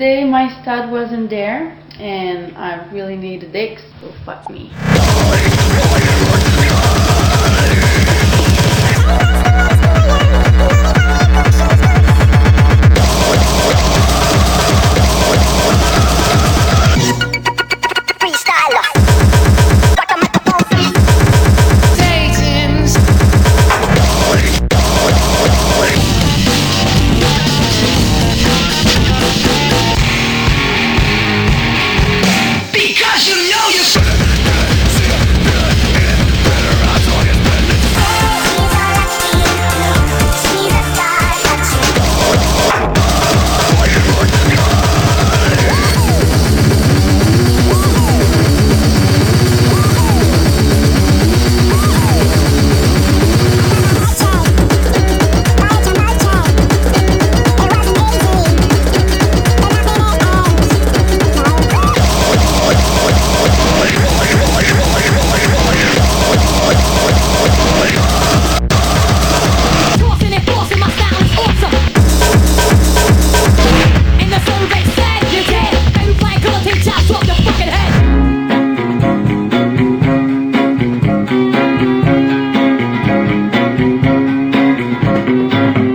Today my stud wasn't there and I really need a dick, so fuck me.